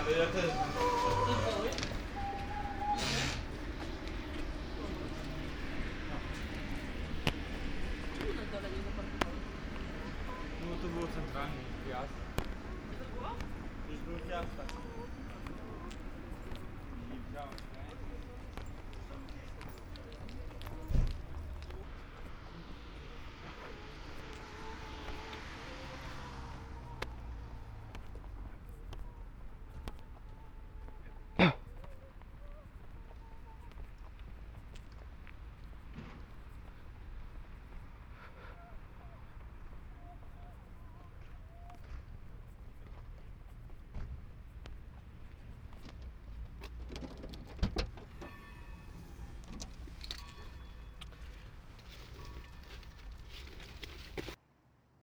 No to było centralnie, gwiazd. Już był gwiazd taki.